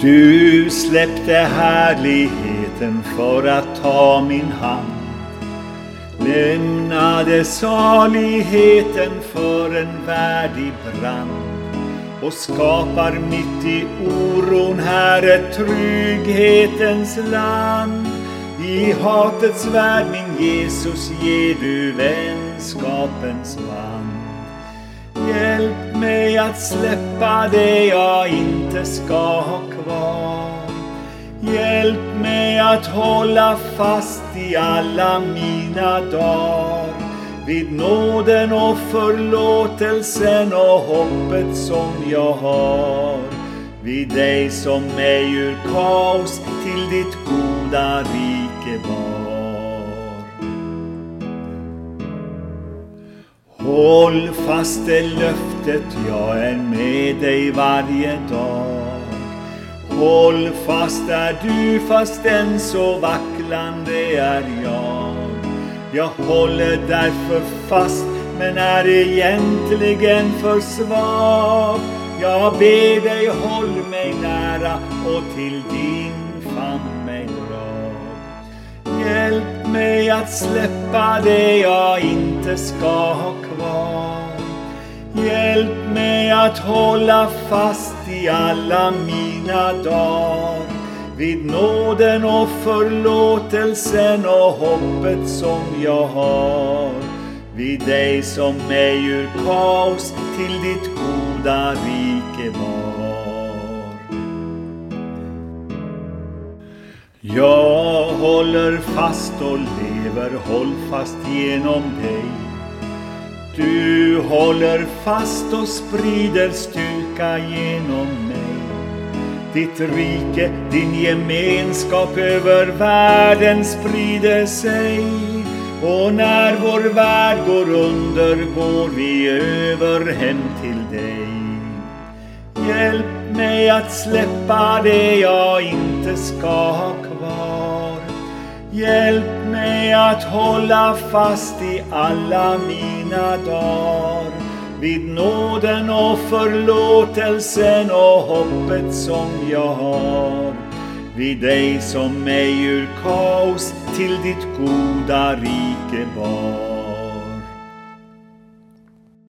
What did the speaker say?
Du släppte härligheten för att ta min hand Lämnade saligheten för en värdig brand och skapar mitt i oron här ett trygghetens land. I hatets värld, min Jesus, ger du vänskapens band. Hjälp mig att släppa det jag inte ska ha kvar. Hjälp mig att hålla fast i alla mina dagar vid nåden och förlåtelsen och hoppet som jag har. Vid dig som mig ur kaos till ditt goda rike bar. Håll fast det löftet, jag är med dig varje dag. Håll fast är du fastän så vacklande är jag. Jag håller därför fast men är egentligen för svag. Jag ber dig håll mig nära och till din famn mig att släppa det jag inte ska ha kvar. Hjälp mig att hålla fast i alla mina dagar vid nåden och förlåtelsen och hoppet som jag har vid dig som mig ur kaos till ditt goda rike bar. Jag håller fast och lever, håll fast genom dig du håller fast och sprider styrka genom mig. Ditt rike, din gemenskap över världen sprider sig. Och när vår värld går under går vi över hem till dig. Hjälp mig att släppa det jag inte ska ha kvar. Hjälp mig att hålla fast i alla mina dagar vid nåden och förlåtelsen och hoppet som jag har vid dig som mig ur kaos till ditt goda rike bar.